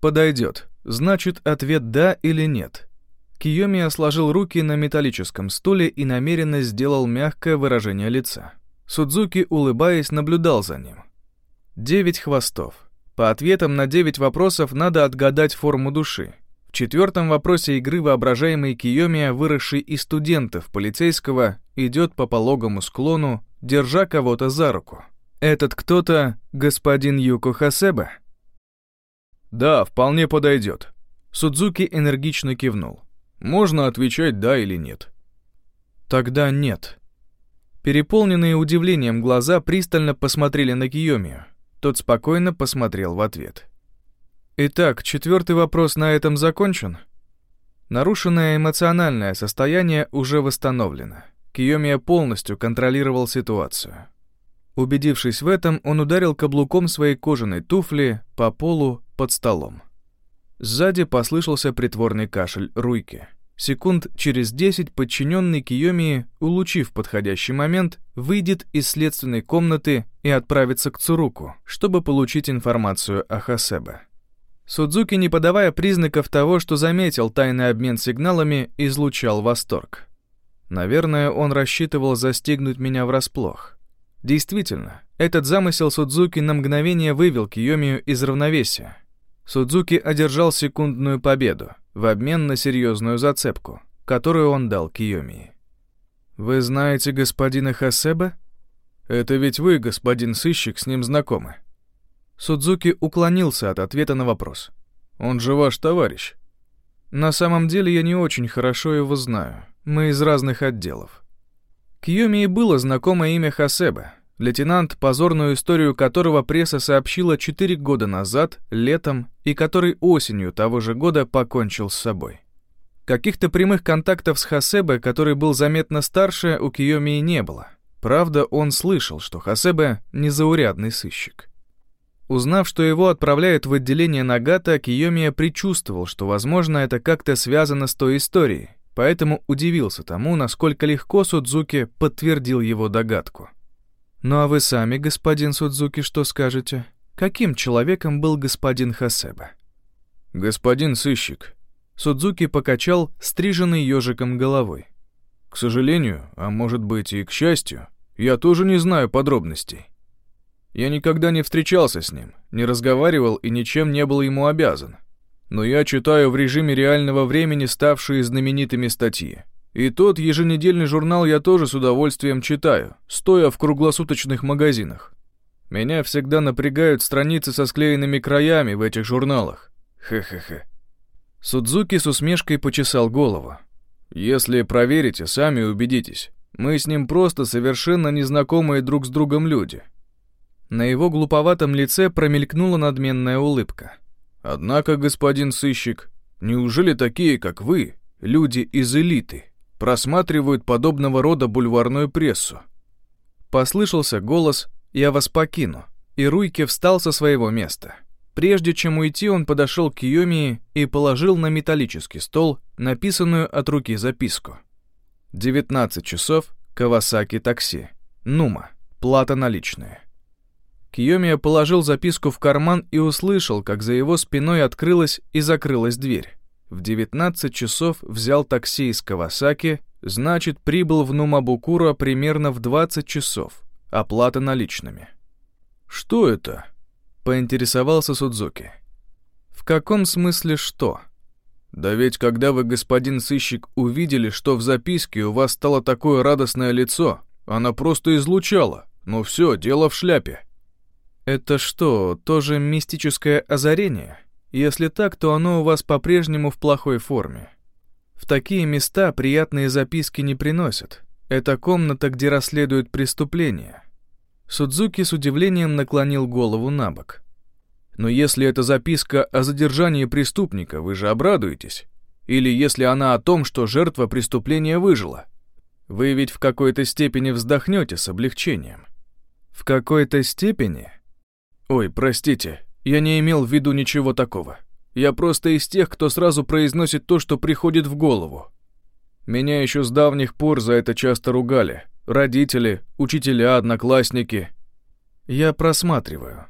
Подойдет. Значит, ответ «да» или «нет». Киоми сложил руки на металлическом стуле и намеренно сделал мягкое выражение лица. Судзуки, улыбаясь, наблюдал за ним. Девять хвостов. По ответам на девять вопросов надо отгадать форму души. В четвертом вопросе игры воображаемый Киомия, выросший из студентов полицейского, идет по пологому склону, держа кого-то за руку. Этот кто-то господин Юко Хасеба? Да, вполне подойдет. Судзуки энергично кивнул. Можно отвечать да или нет. Тогда нет. Переполненные удивлением глаза пристально посмотрели на Киомию. Тот спокойно посмотрел в ответ. Итак, четвертый вопрос на этом закончен. Нарушенное эмоциональное состояние уже восстановлено. Киомия полностью контролировал ситуацию. Убедившись в этом, он ударил каблуком своей кожаной туфли по полу под столом. Сзади послышался притворный кашель Руйки. Секунд через десять подчиненный Киомии, улучив подходящий момент, выйдет из следственной комнаты и отправится к Цуруку, чтобы получить информацию о Хасебе. Судзуки, не подавая признаков того, что заметил тайный обмен сигналами, излучал восторг. Наверное, он рассчитывал застигнуть меня врасплох. Действительно, этот замысел Судзуки на мгновение вывел Киомию из равновесия. Судзуки одержал секундную победу в обмен на серьезную зацепку, которую он дал Киомии. «Вы знаете господина Хасеба? Это ведь вы, господин сыщик, с ним знакомы». Судзуки уклонился от ответа на вопрос. «Он же ваш товарищ». «На самом деле я не очень хорошо его знаю. Мы из разных отделов». Киомии было знакомо имя Хасеба, лейтенант, позорную историю которого пресса сообщила 4 года назад, летом, и который осенью того же года покончил с собой. Каких-то прямых контактов с Хасебе, который был заметно старше, у Киомии не было. Правда, он слышал, что Хасебе — незаурядный сыщик. Узнав, что его отправляют в отделение Нагата, Киомия предчувствовал, что, возможно, это как-то связано с той историей, поэтому удивился тому, насколько легко Судзуки подтвердил его догадку. «Ну а вы сами, господин Судзуки, что скажете? Каким человеком был господин Хасеба?» «Господин сыщик». Судзуки покачал стриженный ежиком головой. «К сожалению, а может быть и к счастью, я тоже не знаю подробностей. Я никогда не встречался с ним, не разговаривал и ничем не был ему обязан. Но я читаю в режиме реального времени ставшие знаменитыми статьи. И тот еженедельный журнал я тоже с удовольствием читаю, стоя в круглосуточных магазинах. Меня всегда напрягают страницы со склеенными краями в этих журналах. Хе-хе-хе. Судзуки с усмешкой почесал голову. Если проверите, сами убедитесь. Мы с ним просто совершенно незнакомые друг с другом люди. На его глуповатом лице промелькнула надменная улыбка. Однако, господин сыщик, неужели такие, как вы, люди из элиты, просматривают подобного рода бульварную прессу. Послышался голос «Я вас покину», и Руйке встал со своего места. Прежде чем уйти, он подошел к Йомии и положил на металлический стол написанную от руки записку. 19 часов, Кавасаки такси, Нума, плата наличная. Киомия положил записку в карман и услышал, как за его спиной открылась и закрылась дверь. В 19 часов взял такси из Кавасаки, значит, прибыл в Нумабукура примерно в 20 часов. Оплата наличными. «Что это?» — поинтересовался Судзуки. «В каком смысле что?» «Да ведь когда вы, господин сыщик, увидели, что в записке у вас стало такое радостное лицо, она просто излучала. Ну все, дело в шляпе». «Это что, тоже мистическое озарение?» Если так, то оно у вас по-прежнему в плохой форме. В такие места приятные записки не приносят. Это комната, где расследуют преступления. Судзуки с удивлением наклонил голову на бок. Но если это записка о задержании преступника, вы же обрадуетесь. Или если она о том, что жертва преступления выжила. Вы ведь в какой-то степени вздохнете с облегчением. В какой-то степени? Ой, простите, я не имел в виду ничего такого. Я просто из тех, кто сразу произносит то, что приходит в голову. Меня еще с давних пор за это часто ругали. Родители, учителя, одноклассники. Я просматриваю.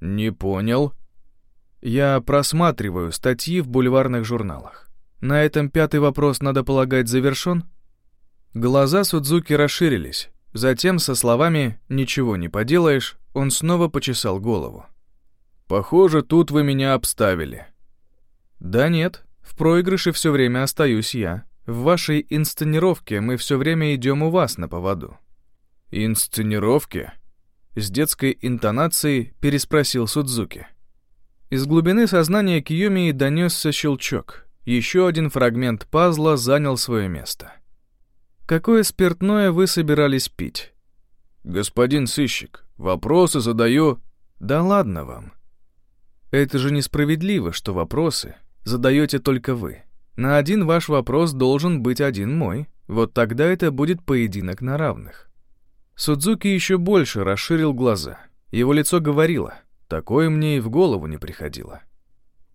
Не понял. Я просматриваю статьи в бульварных журналах. На этом пятый вопрос, надо полагать, завершен? Глаза Судзуки расширились. Затем со словами «ничего не поделаешь» он снова почесал голову. «Похоже, тут вы меня обставили». «Да нет, в проигрыше все время остаюсь я. В вашей инсценировке мы все время идем у вас на поводу». «Инсценировке?» С детской интонацией переспросил Судзуки. Из глубины сознания Киюми донесся щелчок. Еще один фрагмент пазла занял свое место. «Какое спиртное вы собирались пить?» «Господин сыщик, вопросы задаю...» «Да ладно вам. Это же несправедливо, что вопросы задаете только вы. На один ваш вопрос должен быть один мой. Вот тогда это будет поединок на равных». Судзуки еще больше расширил глаза. Его лицо говорило, такое мне и в голову не приходило.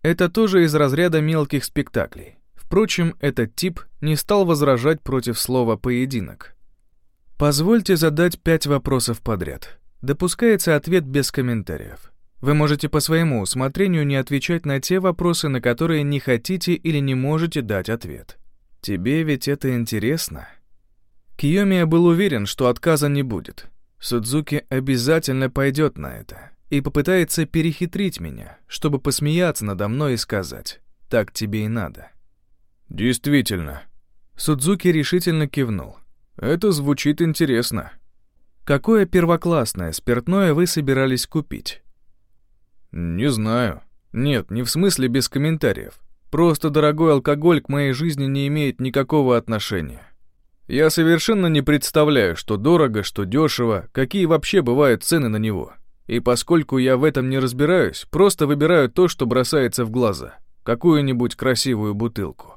Это тоже из разряда мелких спектаклей. Впрочем, этот тип не стал возражать против слова «поединок». Позвольте задать пять вопросов подряд. Допускается ответ без комментариев. Вы можете по своему усмотрению не отвечать на те вопросы, на которые не хотите или не можете дать ответ. Тебе ведь это интересно. Киомия был уверен, что отказа не будет. Судзуки обязательно пойдет на это и попытается перехитрить меня, чтобы посмеяться надо мной и сказать «так тебе и надо». «Действительно». Судзуки решительно кивнул. «Это звучит интересно». «Какое первоклассное спиртное вы собирались купить?» «Не знаю. Нет, не в смысле без комментариев. Просто дорогой алкоголь к моей жизни не имеет никакого отношения. Я совершенно не представляю, что дорого, что дешево, какие вообще бывают цены на него. И поскольку я в этом не разбираюсь, просто выбираю то, что бросается в глаза. Какую-нибудь красивую бутылку.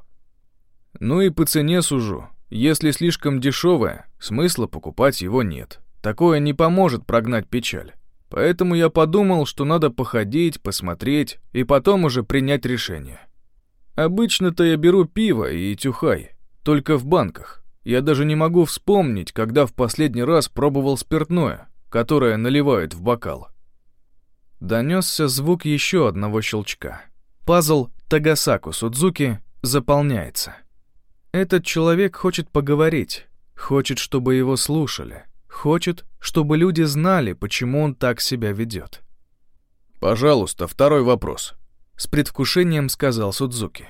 Ну и по цене сужу. Если слишком дешевое, смысла покупать его нет. Такое не поможет прогнать печаль. Поэтому я подумал, что надо походить, посмотреть и потом уже принять решение. Обычно-то я беру пиво и тюхай, только в банках. Я даже не могу вспомнить, когда в последний раз пробовал спиртное, которое наливают в бокал. Донесся звук еще одного щелчка. Пазл Тагасаку Судзуки заполняется. Этот человек хочет поговорить, хочет, чтобы его слушали, хочет, чтобы люди знали, почему он так себя ведет. «Пожалуйста, второй вопрос», — с предвкушением сказал Судзуки.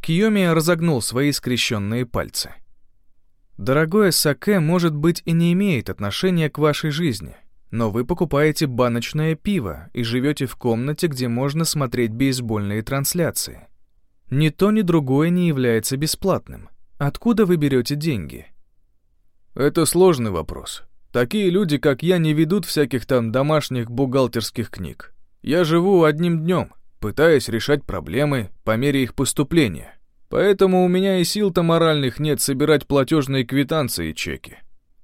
Киоми разогнул свои скрещенные пальцы. Дорогое саке, может быть, и не имеет отношения к вашей жизни, но вы покупаете баночное пиво и живете в комнате, где можно смотреть бейсбольные трансляции. Ни то, ни другое не является бесплатным. Откуда вы берете деньги? Это сложный вопрос. Такие люди, как я, не ведут всяких там домашних бухгалтерских книг. Я живу одним днем, пытаясь решать проблемы по мере их поступления. Поэтому у меня и сил-то моральных нет собирать платежные квитанции и чеки.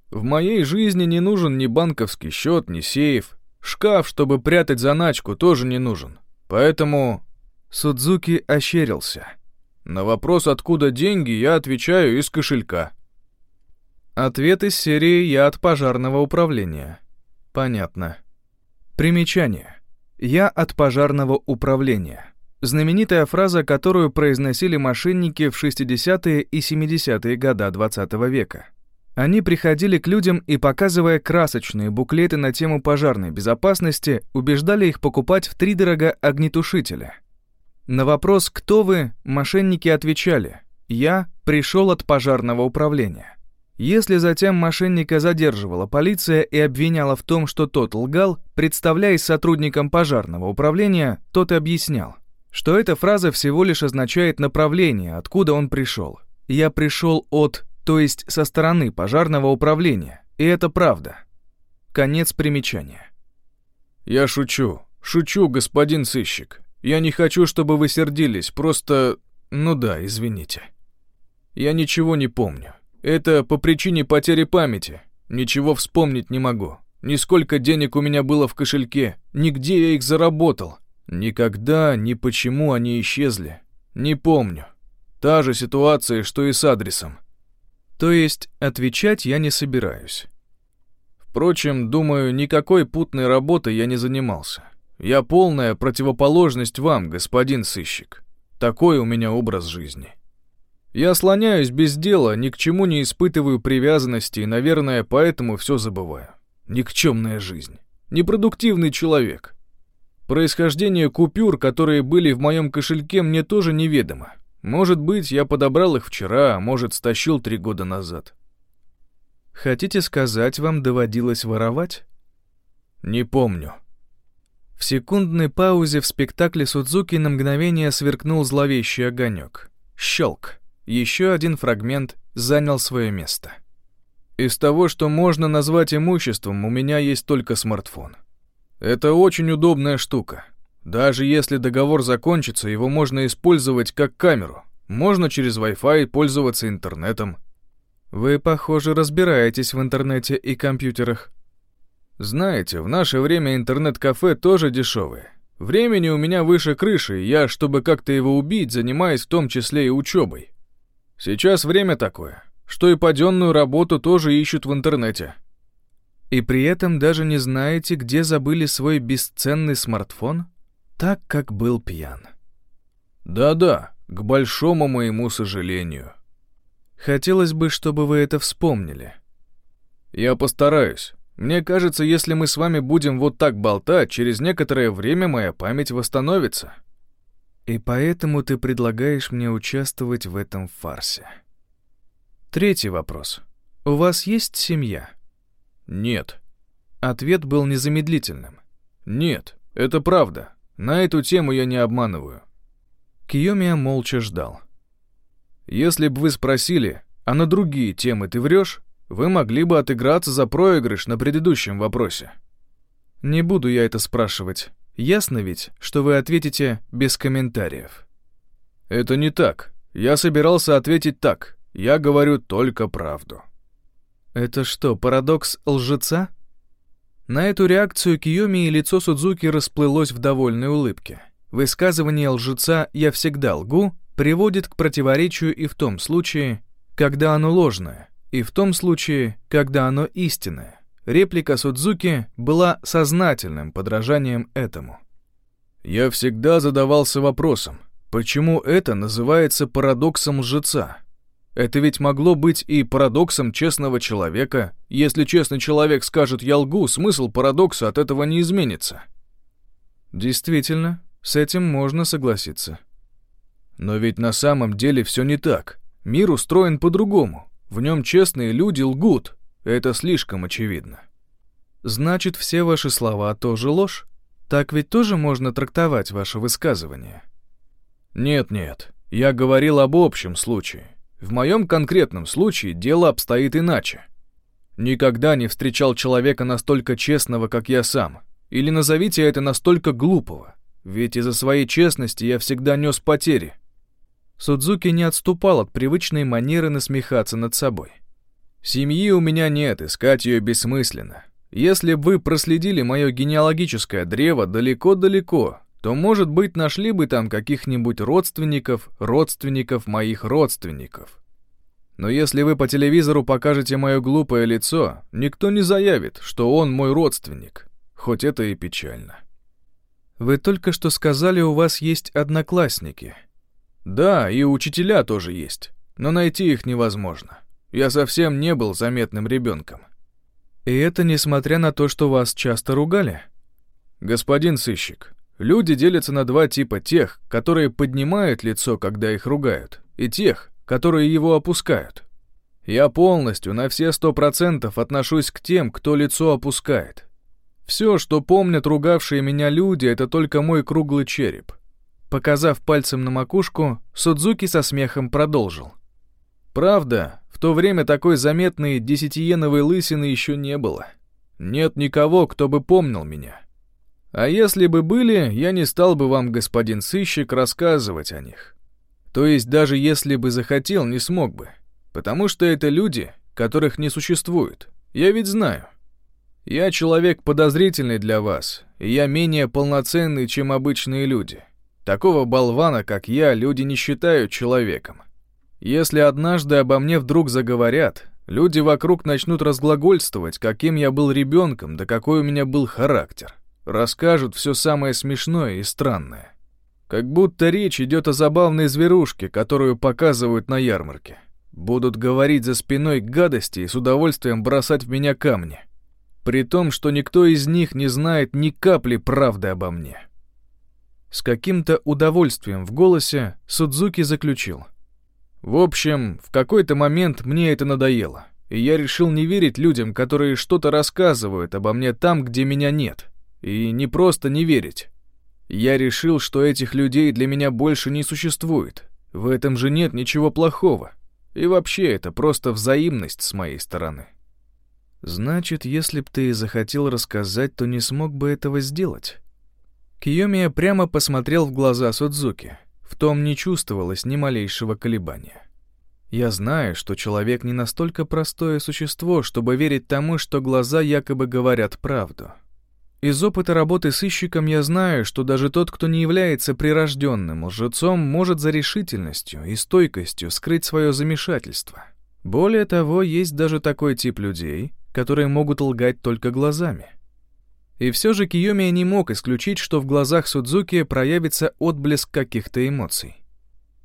В моей жизни не нужен ни банковский счет, ни сейф. Шкаф, чтобы прятать заначку, тоже не нужен. Поэтому Судзуки ощерился. На вопрос, откуда деньги, я отвечаю из кошелька. Ответ из серии «Я от пожарного управления». Понятно. Примечание. «Я от пожарного управления». Знаменитая фраза, которую произносили мошенники в 60-е и 70-е года 20 -го века. Они приходили к людям и, показывая красочные буклеты на тему пожарной безопасности, убеждали их покупать в втридорога огнетушителя. На вопрос «Кто вы?» мошенники отвечали «Я пришел от пожарного управления». Если затем мошенника задерживала полиция и обвиняла в том, что тот лгал, представляясь сотрудником пожарного управления, тот объяснял – что эта фраза всего лишь означает направление, откуда он пришел. Я пришел от, то есть со стороны пожарного управления, и это правда. Конец примечания. Я шучу, шучу, господин сыщик. Я не хочу, чтобы вы сердились, просто... Ну да, извините. Я ничего не помню. Это по причине потери памяти. Ничего вспомнить не могу. Ни сколько денег у меня было в кошельке, нигде я их заработал. Никогда, ни почему они исчезли. Не помню. Та же ситуация, что и с адресом. То есть отвечать я не собираюсь. Впрочем, думаю, никакой путной работы я не занимался. Я полная противоположность вам, господин сыщик. Такой у меня образ жизни. Я слоняюсь без дела, ни к чему не испытываю привязанности и, наверное, поэтому все забываю. Никчемная жизнь. Непродуктивный человек. Происхождение купюр, которые были в моем кошельке, мне тоже неведомо. Может быть, я подобрал их вчера, а может, стащил три года назад. Хотите сказать, вам доводилось воровать? Не помню. В секундной паузе в спектакле Судзуки на мгновение сверкнул зловещий огонек. Щелк. Еще один фрагмент занял свое место. Из того, что можно назвать имуществом, у меня есть только смартфон. Это очень удобная штука. Даже если договор закончится, его можно использовать как камеру. Можно через Wi-Fi пользоваться интернетом. Вы, похоже, разбираетесь в интернете и компьютерах. Знаете, в наше время интернет-кафе тоже дешевые. Времени у меня выше крыши, и я, чтобы как-то его убить, занимаюсь в том числе и учебой. Сейчас время такое что и паденную работу тоже ищут в интернете. И при этом даже не знаете, где забыли свой бесценный смартфон, так как был пьян. Да-да, к большому моему сожалению. Хотелось бы, чтобы вы это вспомнили. Я постараюсь. Мне кажется, если мы с вами будем вот так болтать, через некоторое время моя память восстановится. И поэтому ты предлагаешь мне участвовать в этом фарсе. Третий вопрос. У вас есть семья? Нет. Ответ был незамедлительным. Нет, это правда. На эту тему я не обманываю. Киомия молча ждал. Если бы вы спросили, а на другие темы ты врешь, вы могли бы отыграться за проигрыш на предыдущем вопросе. Не буду я это спрашивать. Ясно ведь, что вы ответите без комментариев. Это не так. Я собирался ответить так. Я говорю только правду». «Это что, парадокс лжеца?» На эту реакцию Киоми и лицо Судзуки расплылось в довольной улыбке. Высказывание лжеца «я всегда лгу» приводит к противоречию и в том случае, когда оно ложное, и в том случае, когда оно истинное. Реплика Судзуки была сознательным подражанием этому. «Я всегда задавался вопросом, почему это называется парадоксом лжеца?» Это ведь могло быть и парадоксом честного человека. Если честный человек скажет «я лгу», смысл парадокса от этого не изменится. Действительно, с этим можно согласиться. Но ведь на самом деле все не так. Мир устроен по-другому. В нем честные люди лгут. Это слишком очевидно. Значит, все ваши слова тоже ложь? Так ведь тоже можно трактовать ваше высказывание? Нет-нет, я говорил об общем случае. В моем конкретном случае дело обстоит иначе. Никогда не встречал человека настолько честного, как я сам. Или назовите это настолько глупого. Ведь из-за своей честности я всегда нес потери. Судзуки не отступал от привычной манеры насмехаться над собой. Семьи у меня нет, искать ее бессмысленно. Если бы вы проследили мое генеалогическое древо далеко-далеко, то, может быть, нашли бы там каких-нибудь родственников, родственников моих родственников. Но если вы по телевизору покажете мое глупое лицо, никто не заявит, что он мой родственник, хоть это и печально. Вы только что сказали, у вас есть одноклассники. Да, и учителя тоже есть, но найти их невозможно. Я совсем не был заметным ребенком. И это несмотря на то, что вас часто ругали? Господин сыщик, Люди делятся на два типа тех, которые поднимают лицо, когда их ругают, и тех, которые его опускают. Я полностью на все сто процентов отношусь к тем, кто лицо опускает. Все, что помнят ругавшие меня люди, это только мой круглый череп. Показав пальцем на макушку, Судзуки со смехом продолжил. Правда, то время такой заметной десятиеновой лысины еще не было. Нет никого, кто бы помнил меня. А если бы были, я не стал бы вам, господин сыщик, рассказывать о них. То есть даже если бы захотел, не смог бы. Потому что это люди, которых не существует. Я ведь знаю. Я человек подозрительный для вас, и я менее полноценный, чем обычные люди. Такого болвана, как я, люди не считают человеком. Если однажды обо мне вдруг заговорят, люди вокруг начнут разглагольствовать, каким я был ребенком, да какой у меня был характер. расскажут все самое смешное и странное. Как будто речь идет о забавной зверушке, которую показывают на ярмарке. Будут говорить за спиной гадости и с удовольствием бросать в меня камни. При том, что никто из них не знает ни капли правды обо мне. С каким-то удовольствием в голосе Судзуки заключил. В общем, в какой-то момент мне это надоело, и я решил не верить людям, которые что-то рассказывают обо мне там, где меня нет. И не просто не верить, я решил, что этих людей для меня больше не существует. В этом же нет ничего плохого. И вообще это просто взаимность с моей стороны. Значит, если б ты захотел рассказать, то не смог бы этого сделать. Киомия прямо посмотрел в глаза Судзуки. В том не чувствовалось ни малейшего колебания. Я знаю, что человек не настолько простое существо, чтобы верить тому, что глаза якобы говорят правду. Из опыта работы сыщиком я знаю, что даже тот, кто не является прирожденным лжецом, может за решительностью и стойкостью скрыть свое замешательство. Более того, есть даже такой тип людей, которые могут лгать только глазами. И все же Киомия не мог исключить, что в глазах Судзуки проявится отблеск каких-то эмоций.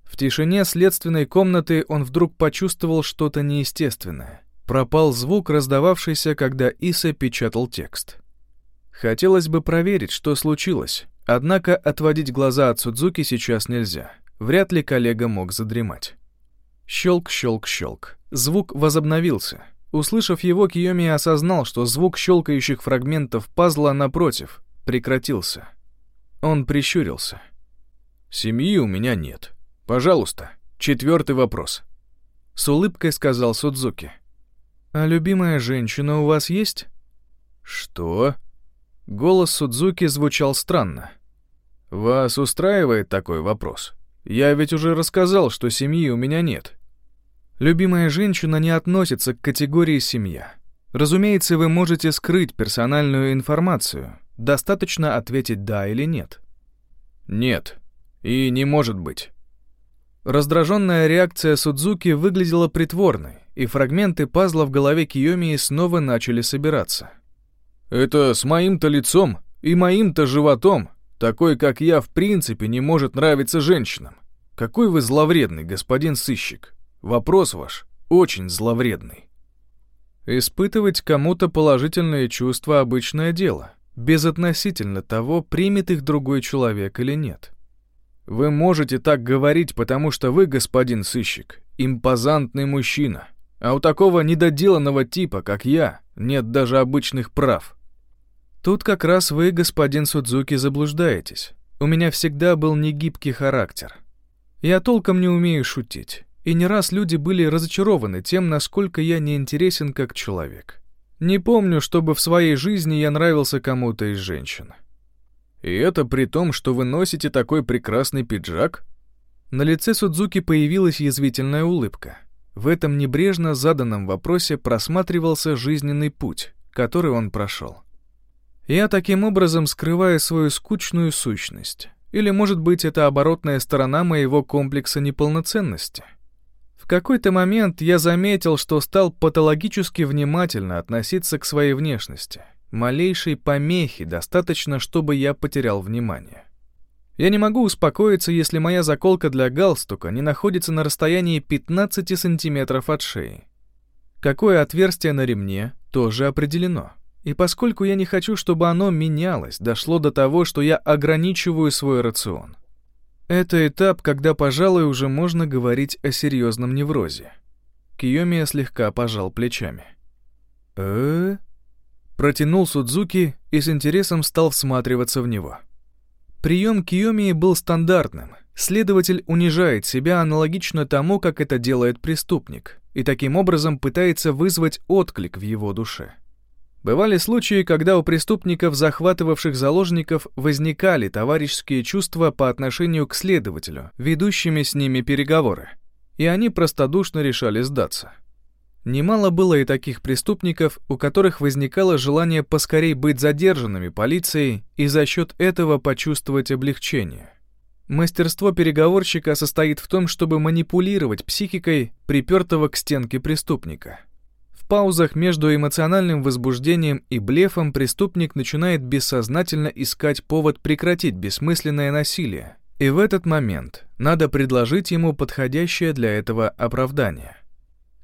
В тишине следственной комнаты он вдруг почувствовал что-то неестественное. Пропал звук, раздававшийся, когда Иса печатал текст. Хотелось бы проверить, что случилось, однако отводить глаза от Судзуки сейчас нельзя. Вряд ли коллега мог задремать. Щелк, щелк, щелк. Звук возобновился. Услышав его, Киоми осознал, что звук щелкающих фрагментов пазла напротив прекратился. Он прищурился. «Семьи у меня нет. Пожалуйста, четвертый вопрос». С улыбкой сказал Судзуки. «А любимая женщина у вас есть?» «Что?» Голос Судзуки звучал странно. «Вас устраивает такой вопрос? Я ведь уже рассказал, что семьи у меня нет». Любимая женщина не относится к категории «семья». Разумеется, вы можете скрыть персональную информацию. Достаточно ответить «да» или «нет». «Нет. И не может быть». Раздраженная реакция Судзуки выглядела притворной, и фрагменты пазла в голове Киомии снова начали собираться. Это с моим-то лицом и моим-то животом. Такой, как я, в принципе не может нравиться женщинам. Какой вы зловредный, господин сыщик. Вопрос ваш очень зловредный. Испытывать кому-то положительные чувства — обычное дело, безотносительно того, примет их другой человек или нет. Вы можете так говорить, потому что вы, господин сыщик, импозантный мужчина, а у такого недоделанного типа, как я, нет даже обычных прав. Тут как раз вы, господин Судзуки, заблуждаетесь. У меня всегда был негибкий характер. Я толком не умею шутить, и не раз люди были разочарованы тем, насколько я неинтересен как человек. Не помню, чтобы в своей жизни я нравился кому-то из женщин. И это при том, что вы носите такой прекрасный пиджак? На лице Судзуки появилась язвительная улыбка. В этом небрежно заданном вопросе просматривался жизненный путь, который он прошел. Я таким образом скрываю свою скучную сущность. Или, может быть, это оборотная сторона моего комплекса неполноценности. В какой-то момент я заметил, что стал патологически внимательно относиться к своей внешности. Малейшей помехи достаточно, чтобы я потерял внимание. Я не могу успокоиться, если моя заколка для галстука не находится на расстоянии 15 сантиметров от шеи. Какое отверстие на ремне, тоже определено. И поскольку я не хочу, чтобы оно менялось, дошло до того, что я ограничиваю свой рацион. Это этап, когда, пожалуй, уже можно говорить о серьезном неврозе. Киомия слегка пожал плечами. э Протянул Судзуки и с интересом стал всматриваться в него. Прием Киомии был стандартным. Следователь унижает себя аналогично тому, как это делает преступник, и таким образом пытается вызвать отклик в его душе. Бывали случаи, когда у преступников, захватывавших заложников, возникали товарищеские чувства по отношению к следователю, ведущими с ними переговоры, и они простодушно решали сдаться. Немало было и таких преступников, у которых возникало желание поскорей быть задержанными полицией и за счет этого почувствовать облегчение. Мастерство переговорщика состоит в том, чтобы манипулировать психикой припертого к стенке преступника – В паузах между эмоциональным возбуждением и блефом преступник начинает бессознательно искать повод прекратить бессмысленное насилие. И в этот момент надо предложить ему подходящее для этого оправдание.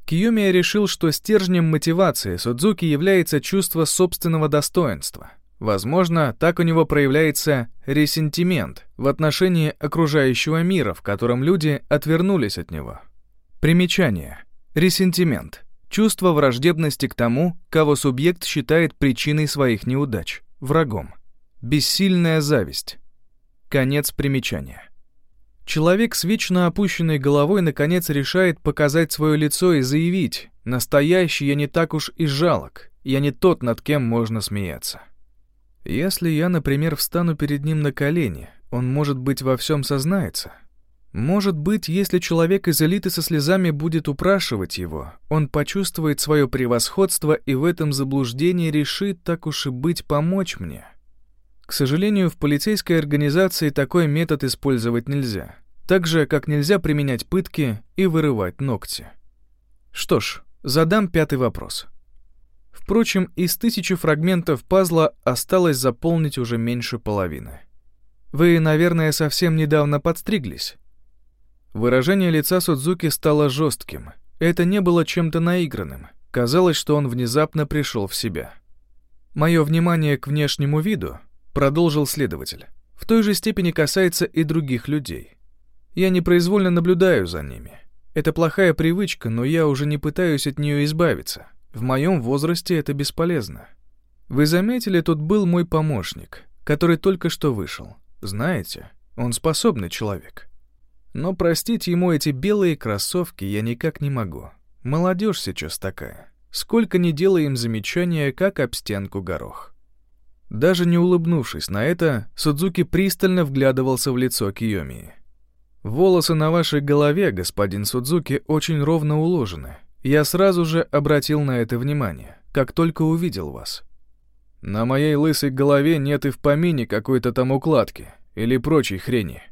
Киюмия решил, что стержнем мотивации Судзуки является чувство собственного достоинства. Возможно, так у него проявляется ресентимент в отношении окружающего мира, в котором люди отвернулись от него. Примечание. Ресентимент. Чувство враждебности к тому, кого субъект считает причиной своих неудач, врагом. Бессильная зависть. Конец примечания. Человек с вечно опущенной головой наконец решает показать свое лицо и заявить «Настоящий я не так уж и жалок, я не тот, над кем можно смеяться». Если я, например, встану перед ним на колени, он, может быть, во всем сознается. Может быть, если человек из элиты со слезами будет упрашивать его, он почувствует свое превосходство и в этом заблуждении решит, так уж и быть, помочь мне. К сожалению, в полицейской организации такой метод использовать нельзя, так же, как нельзя применять пытки и вырывать ногти. Что ж, задам пятый вопрос. Впрочем, из тысячи фрагментов пазла осталось заполнить уже меньше половины. Вы, наверное, совсем недавно подстриглись. Выражение лица Судзуки стало жестким. Это не было чем-то наигранным. Казалось, что он внезапно пришел в себя. Мое внимание к внешнему виду, продолжил следователь, в той же степени касается и других людей. Я непроизвольно наблюдаю за ними. Это плохая привычка, но я уже не пытаюсь от нее избавиться. В моем возрасте это бесполезно. Вы заметили, тут был мой помощник, который только что вышел. Знаете, он способный человек. Но простить ему эти белые кроссовки я никак не могу. Молодежь сейчас такая. Сколько ни делаем замечания, как об стенку горох. Даже не улыбнувшись на это, Судзуки пристально вглядывался в лицо Киомии. «Волосы на вашей голове, господин Судзуки, очень ровно уложены, я сразу же обратил на это внимание, как только увидел вас. На моей лысой голове нет и в помине какой-то там укладки или прочей хрени.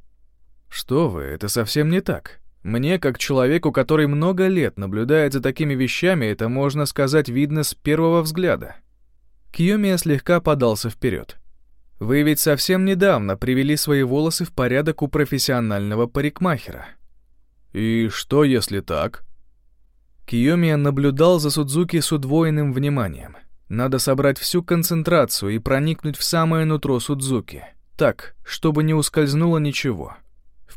Что вы, это совсем не так. Мне, как человеку, который много лет наблюдает за такими вещами, это, можно сказать, видно с первого взгляда. Кьюмия слегка подался вперед. Вы ведь совсем недавно привели свои волосы в порядок у профессионального парикмахера. И что, если так? Киомия наблюдал за Судзуки с удвоенным вниманием. Надо собрать всю концентрацию и проникнуть в самое нутро Судзуки, так, чтобы не ускользнуло ничего,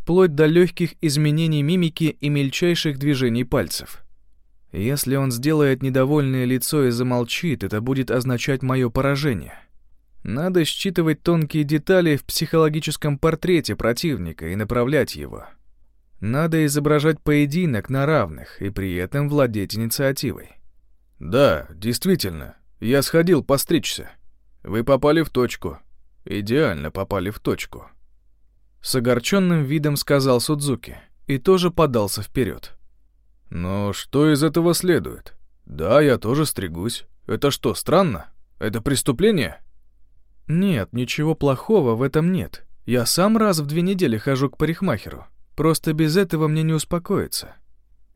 вплоть до легких изменений мимики и мельчайших движений пальцев. Если он сделает недовольное лицо и замолчит, это будет означать мое поражение. Надо считывать тонкие детали в психологическом портрете противника и направлять его. Надо изображать поединок на равных и при этом владеть инициативой. Да, действительно, я сходил постричься. Вы попали в точку. Идеально попали в точку. С огорченным видом сказал Судзуки и тоже подался вперед. Но что из этого следует? Да, я тоже стригусь. Это что, странно? Это преступление? Нет, ничего плохого в этом нет. Я сам раз в две недели хожу к парикмахеру. Просто без этого мне не успокоиться.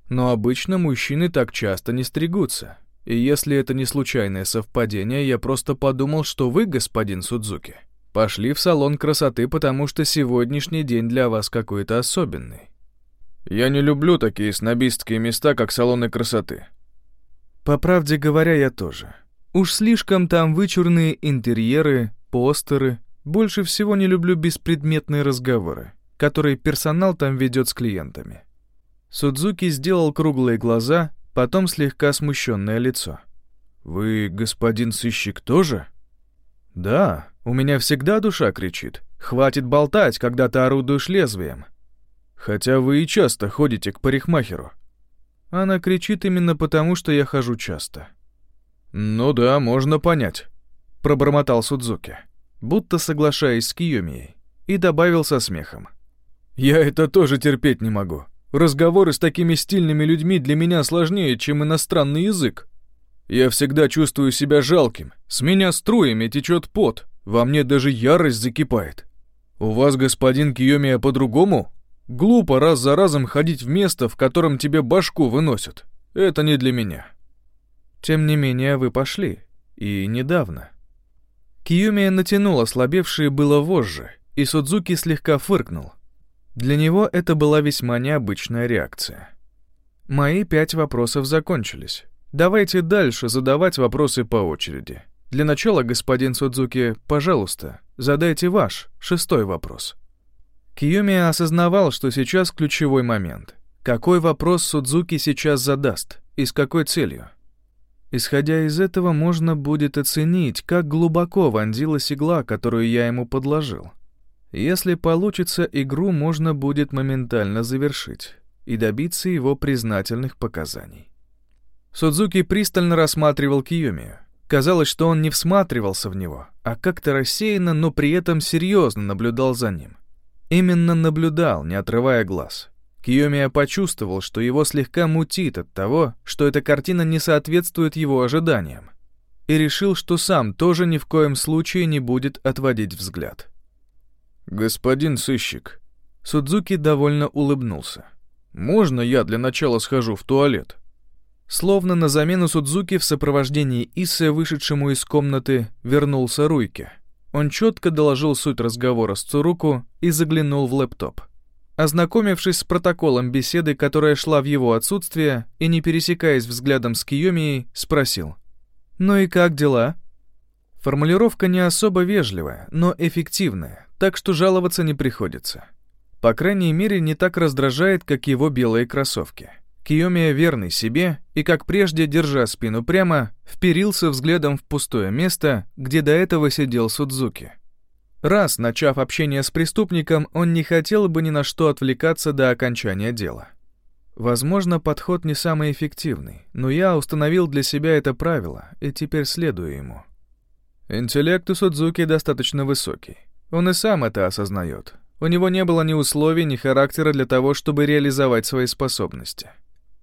Но обычно мужчины так часто не стригутся. И если это не случайное совпадение, я просто подумал, что вы, господин Судзуки, пошли в салон красоты, потому что сегодняшний день для вас какой-то особенный. Я не люблю такие снобистские места, как салоны красоты. По правде говоря, я тоже. Уж слишком там вычурные интерьеры, постеры. Больше всего не люблю беспредметные разговоры который персонал там ведет с клиентами. Судзуки сделал круглые глаза, потом слегка смущенное лицо. «Вы, господин сыщик, тоже?» «Да, у меня всегда душа кричит. Хватит болтать, когда ты орудуешь лезвием. Хотя вы и часто ходите к парикмахеру». Она кричит именно потому, что я хожу часто. «Ну да, можно понять», — пробормотал Судзуки, будто соглашаясь с Киюмией, и добавил со смехом. Я это тоже терпеть не могу. Разговоры с такими стильными людьми для меня сложнее, чем иностранный язык. Я всегда чувствую себя жалким. С меня струями течет пот. Во мне даже ярость закипает. У вас, господин Киомия, по-другому? Глупо раз за разом ходить в место, в котором тебе башку выносят. Это не для меня. Тем не менее, вы пошли. И недавно. Киюмия натянул ослабевшие было вожжи, и Судзуки слегка фыркнул. Для него это была весьма необычная реакция. Мои пять вопросов закончились. Давайте дальше задавать вопросы по очереди. Для начала, господин Судзуки, пожалуйста, задайте ваш, шестой вопрос. Киюми осознавал, что сейчас ключевой момент. Какой вопрос Судзуки сейчас задаст и с какой целью? Исходя из этого, можно будет оценить, как глубоко вонзилась игла, которую я ему подложил. Если получится, игру можно будет моментально завершить и добиться его признательных показаний. Судзуки пристально рассматривал Киюмию. Казалось, что он не всматривался в него, а как-то рассеянно, но при этом серьезно наблюдал за ним. Именно наблюдал, не отрывая глаз. Киомия почувствовал, что его слегка мутит от того, что эта картина не соответствует его ожиданиям, и решил, что сам тоже ни в коем случае не будет отводить взгляд. «Господин сыщик», Судзуки довольно улыбнулся. «Можно я для начала схожу в туалет?» Словно на замену Судзуки в сопровождении Иссы, вышедшему из комнаты, вернулся Руйке. Он четко доложил суть разговора с Цуруку и заглянул в лэптоп. Ознакомившись с протоколом беседы, которая шла в его отсутствие, и не пересекаясь взглядом с Киомией, спросил. «Ну и как дела?» Формулировка не особо вежливая, но эффективная, так что жаловаться не приходится. По крайней мере, не так раздражает, как его белые кроссовки. Киомия верный себе и, как прежде, держа спину прямо, вперился взглядом в пустое место, где до этого сидел Судзуки. Раз, начав общение с преступником, он не хотел бы ни на что отвлекаться до окончания дела. Возможно, подход не самый эффективный, но я установил для себя это правило и теперь следую ему. Интеллект у Судзуки достаточно высокий. Он и сам это осознает. У него не было ни условий, ни характера для того, чтобы реализовать свои способности.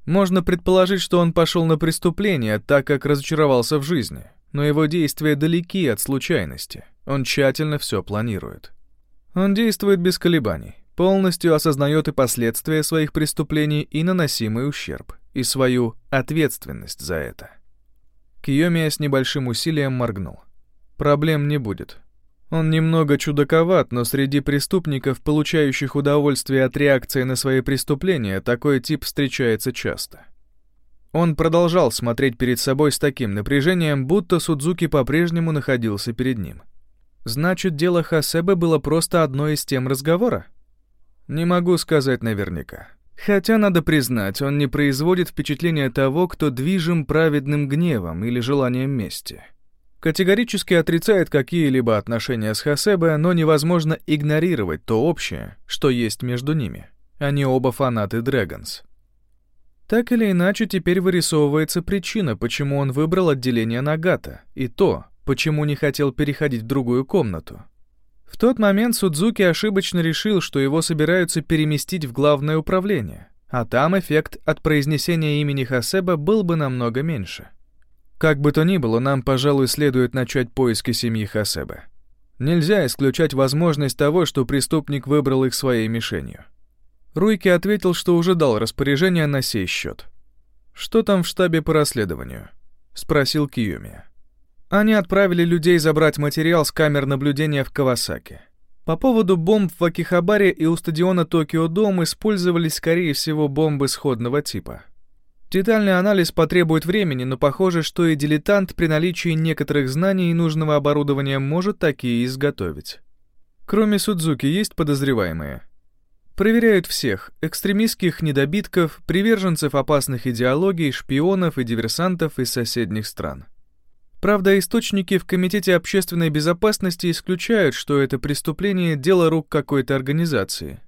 Можно предположить, что он пошел на преступление, так как разочаровался в жизни, но его действия далеки от случайности. Он тщательно все планирует. Он действует без колебаний, полностью осознает и последствия своих преступлений и наносимый ущерб, и свою ответственность за это. Киомия с небольшим усилием моргнул. Проблем не будет. Он немного чудаковат, но среди преступников, получающих удовольствие от реакции на свои преступления, такой тип встречается часто. Он продолжал смотреть перед собой с таким напряжением, будто Судзуки по-прежнему находился перед ним. Значит, дело Хасебе было просто одной из тем разговора? Не могу сказать наверняка. Хотя, надо признать, он не производит впечатления того, кто движим праведным гневом или желанием мести категорически отрицает какие-либо отношения с Хасебе, но невозможно игнорировать то общее, что есть между ними. Они оба фанаты Dragons. Так или иначе, теперь вырисовывается причина, почему он выбрал отделение Нагата, и то, почему не хотел переходить в другую комнату. В тот момент Судзуки ошибочно решил, что его собираются переместить в главное управление, а там эффект от произнесения имени Хасеба был бы намного меньше. Как бы то ни было, нам, пожалуй, следует начать поиски семьи Хасеба. Нельзя исключать возможность того, что преступник выбрал их своей мишенью. Руйки ответил, что уже дал распоряжение на сей счет. «Что там в штабе по расследованию?» — спросил Киюми. Они отправили людей забрать материал с камер наблюдения в Кавасаке. По поводу бомб в Акихабаре и у стадиона Токио Дом использовались, скорее всего, бомбы сходного типа — Детальный анализ потребует времени, но похоже, что и дилетант при наличии некоторых знаний и нужного оборудования может такие изготовить. Кроме Судзуки есть подозреваемые. Проверяют всех – экстремистских недобитков, приверженцев опасных идеологий, шпионов и диверсантов из соседних стран. Правда, источники в Комитете общественной безопасности исключают, что это преступление – дело рук какой-то организации.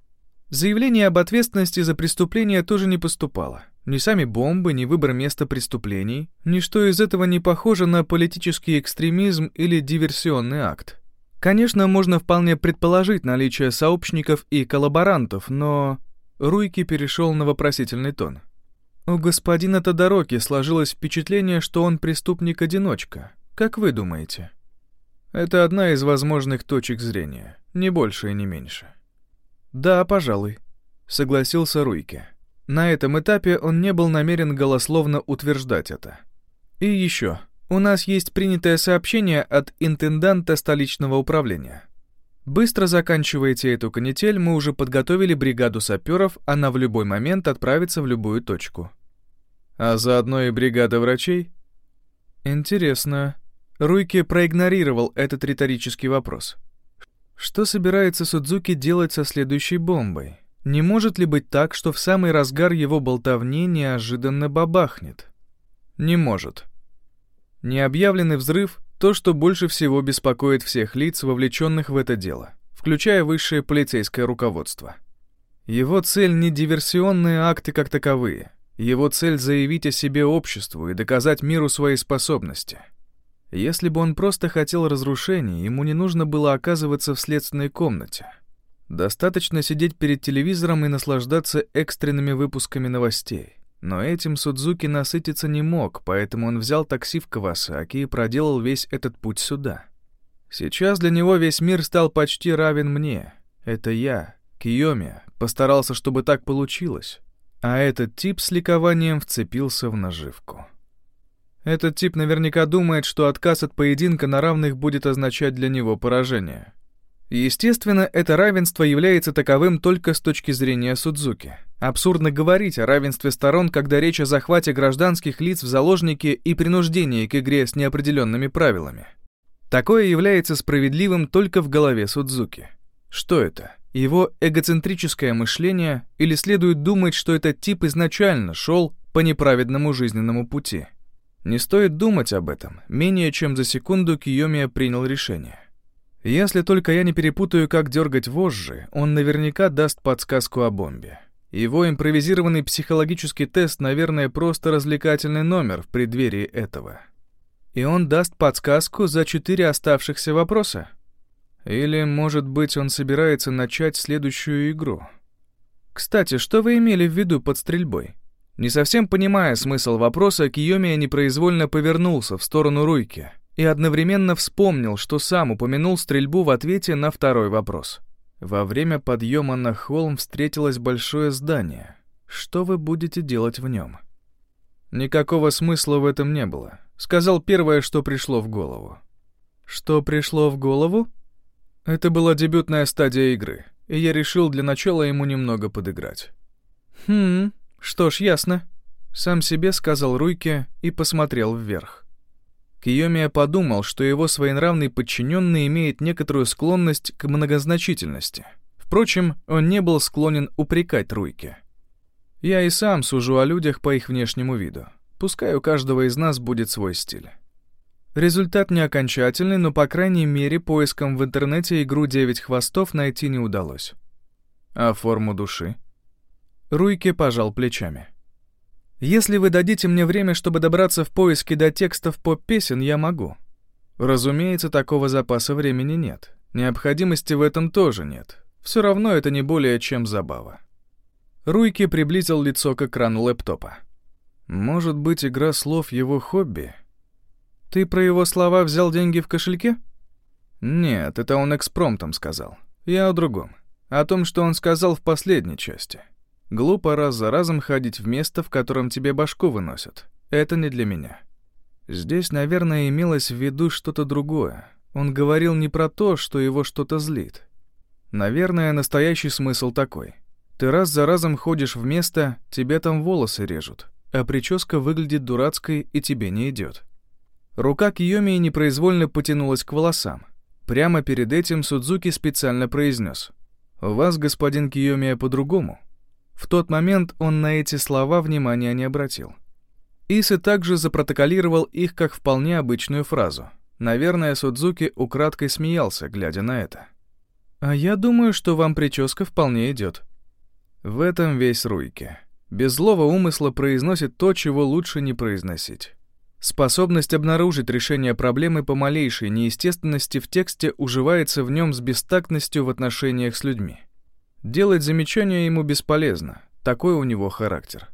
Заявление об ответственности за преступление тоже не поступало. Ни сами бомбы, ни выбор места преступлений, ничто из этого не похоже на политический экстремизм или диверсионный акт. Конечно, можно вполне предположить наличие сообщников и коллаборантов, но... Руйки перешел на вопросительный тон. У господина Тодороки сложилось впечатление, что он преступник-одиночка. Как вы думаете? Это одна из возможных точек зрения, не больше и не меньше. Да, пожалуй, согласился Руйке. На этом этапе он не был намерен голословно утверждать это. И еще. У нас есть принятое сообщение от интенданта столичного управления. Быстро заканчиваете эту канитель, мы уже подготовили бригаду саперов, она в любой момент отправится в любую точку. А заодно и бригада врачей? Интересно. Руйки проигнорировал этот риторический вопрос. Что собирается Судзуки делать со следующей бомбой? Не может ли быть так, что в самый разгар его болтовни неожиданно бабахнет? Не может. Необъявленный взрыв — то, что больше всего беспокоит всех лиц, вовлеченных в это дело, включая высшее полицейское руководство. Его цель не диверсионные акты как таковые. Его цель — заявить о себе обществу и доказать миру свои способности. Если бы он просто хотел разрушений, ему не нужно было оказываться в следственной комнате. Достаточно сидеть перед телевизором и наслаждаться экстренными выпусками новостей. Но этим Судзуки насытиться не мог, поэтому он взял такси в Кавасаки и проделал весь этот путь сюда. Сейчас для него весь мир стал почти равен мне. Это я, Киоми, постарался, чтобы так получилось. А этот тип с ликованием вцепился в наживку. Этот тип наверняка думает, что отказ от поединка на равных будет означать для него поражение. Естественно, это равенство является таковым только с точки зрения Судзуки. Абсурдно говорить о равенстве сторон, когда речь о захвате гражданских лиц в заложники и принуждении к игре с неопределенными правилами. Такое является справедливым только в голове Судзуки. Что это? Его эгоцентрическое мышление или следует думать, что этот тип изначально шел по неправедному жизненному пути? Не стоит думать об этом. Менее чем за секунду Киомия принял решение. Если только я не перепутаю, как дергать вожжи, он наверняка даст подсказку о бомбе. Его импровизированный психологический тест, наверное, просто развлекательный номер в преддверии этого. И он даст подсказку за четыре оставшихся вопроса. Или, может быть, он собирается начать следующую игру. Кстати, что вы имели в виду под стрельбой? Не совсем понимая смысл вопроса, Киомия непроизвольно повернулся в сторону Руйки — и одновременно вспомнил, что сам упомянул стрельбу в ответе на второй вопрос. Во время подъема на холм встретилось большое здание. Что вы будете делать в нем? Никакого смысла в этом не было. Сказал первое, что пришло в голову. Что пришло в голову? Это была дебютная стадия игры, и я решил для начала ему немного подыграть. Хм, что ж, ясно. Сам себе сказал Руйке и посмотрел вверх. Киомия подумал, что его своенравный подчиненный имеет некоторую склонность к многозначительности. Впрочем, он не был склонен упрекать Руйке. Я и сам сужу о людях по их внешнему виду. Пускай у каждого из нас будет свой стиль. Результат не окончательный, но, по крайней мере, поиском в интернете игру «Девять хвостов» найти не удалось. А форму души? Руйке пожал плечами. Если вы дадите мне время, чтобы добраться в поиске до текстов поп-песен, я могу. Разумеется, такого запаса времени нет. Необходимости в этом тоже нет. Все равно это не более чем забава. Руйки приблизил лицо к экрану лэптопа. Может быть, игра слов его хобби? Ты про его слова взял деньги в кошельке? Нет, это он экспромтом сказал. Я о другом. О том, что он сказал в последней части. Глупо раз за разом ходить в место, в котором тебе башку выносят. Это не для меня. Здесь, наверное, имелось в виду что-то другое. Он говорил не про то, что его что-то злит. Наверное, настоящий смысл такой. Ты раз за разом ходишь в место, тебе там волосы режут, а прическа выглядит дурацкой и тебе не идет. Рука Киоми непроизвольно потянулась к волосам. Прямо перед этим Судзуки специально произнес. «У вас, господин Киомия, по-другому. В тот момент он на эти слова внимания не обратил. Исы также запротоколировал их как вполне обычную фразу. Наверное, Судзуки украдкой смеялся, глядя на это. «А я думаю, что вам прическа вполне идет». В этом весь Руйки. Без злого умысла произносит то, чего лучше не произносить. Способность обнаружить решение проблемы по малейшей неестественности в тексте уживается в нем с бестактностью в отношениях с людьми. Делать замечания ему бесполезно, такой у него характер.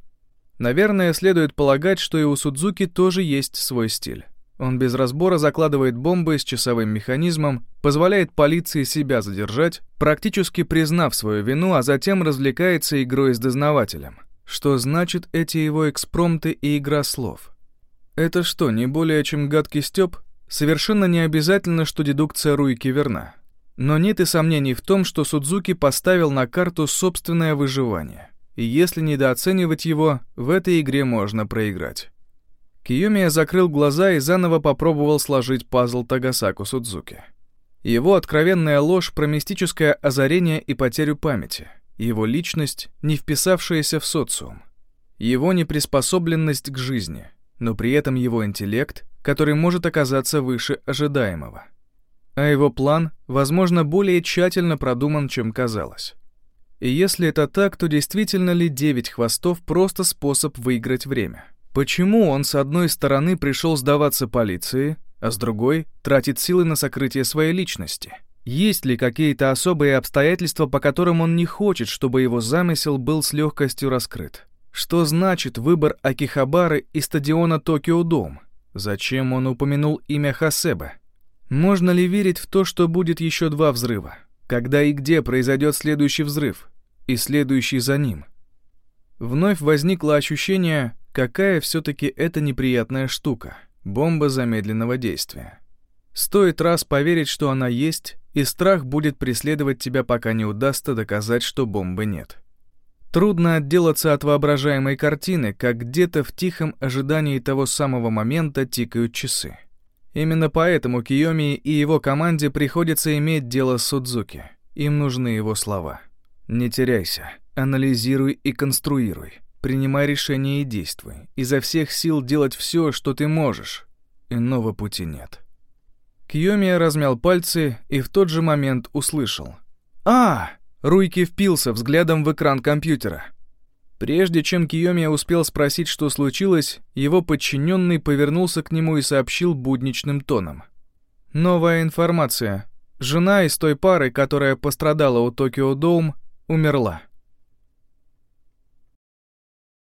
Наверное, следует полагать, что и у Судзуки тоже есть свой стиль. Он без разбора закладывает бомбы с часовым механизмом, позволяет полиции себя задержать, практически признав свою вину, а затем развлекается игрой с дознавателем. Что значит эти его экспромты и игра слов? Это что, не более чем гадкий стёб? Совершенно не обязательно, что дедукция Руики верна. Но нет и сомнений в том, что Судзуки поставил на карту собственное выживание. И если недооценивать его, в этой игре можно проиграть. Киёмия закрыл глаза и заново попробовал сложить пазл Тагасаку Судзуки. Его откровенная ложь про мистическое озарение и потерю памяти, его личность, не вписавшаяся в социум, его неприспособленность к жизни, но при этом его интеллект, который может оказаться выше ожидаемого. А его план, возможно, более тщательно продуман, чем казалось. И если это так, то действительно ли девять хвостов просто способ выиграть время? Почему он с одной стороны пришел сдаваться полиции, а с другой тратит силы на сокрытие своей личности? Есть ли какие-то особые обстоятельства, по которым он не хочет, чтобы его замысел был с легкостью раскрыт? Что значит выбор Акихабары и стадиона Токио-Дом? Зачем он упомянул имя Хасеба? Можно ли верить в то, что будет еще два взрыва? Когда и где произойдет следующий взрыв? И следующий за ним? Вновь возникло ощущение, какая все-таки это неприятная штука — бомба замедленного действия. Стоит раз поверить, что она есть, и страх будет преследовать тебя, пока не удастся доказать, что бомбы нет. Трудно отделаться от воображаемой картины, как где-то в тихом ожидании того самого момента тикают часы. Именно поэтому Киоми и его команде приходится иметь дело с Судзуки. Им нужны его слова. Не теряйся, анализируй и конструируй. Принимай решения и действуй. Изо всех сил делать все, что ты можешь. Иного пути нет. Киомия размял пальцы и в тот же момент услышал. «А!» Руйки впился взглядом в экран компьютера. Прежде чем Киомия успел спросить, что случилось, его подчиненный повернулся к нему и сообщил будничным тоном. «Новая информация. Жена из той пары, которая пострадала у Токио Доум, умерла».